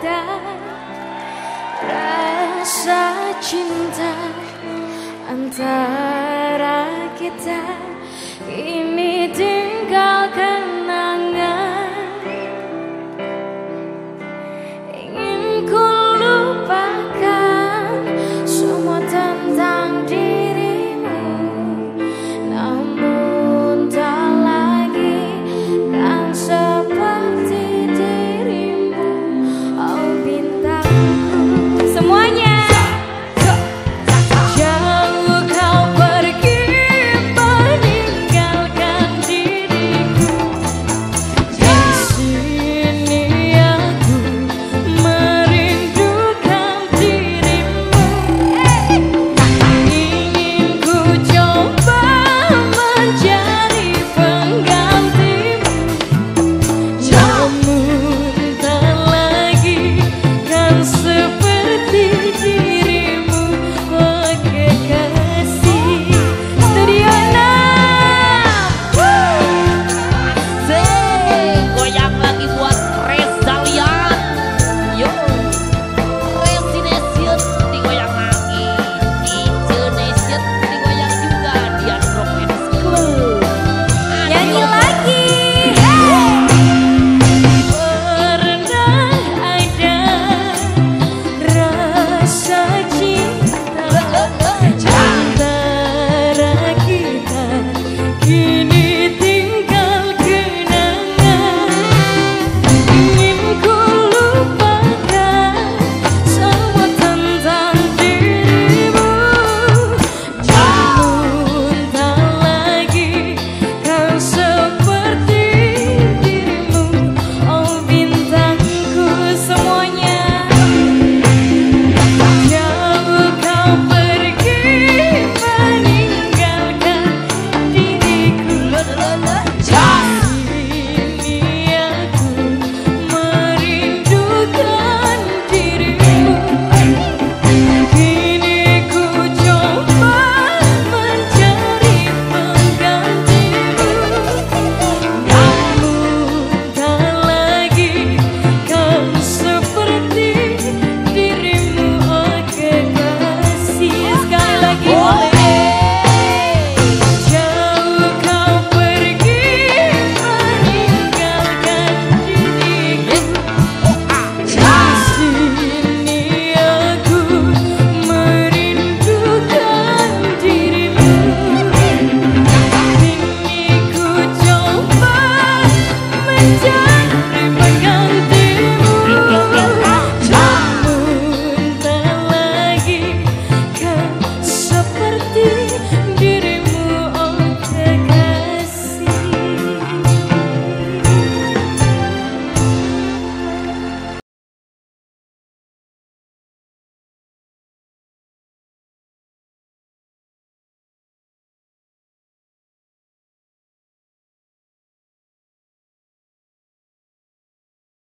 ada rasa cinta antara kita ini. Di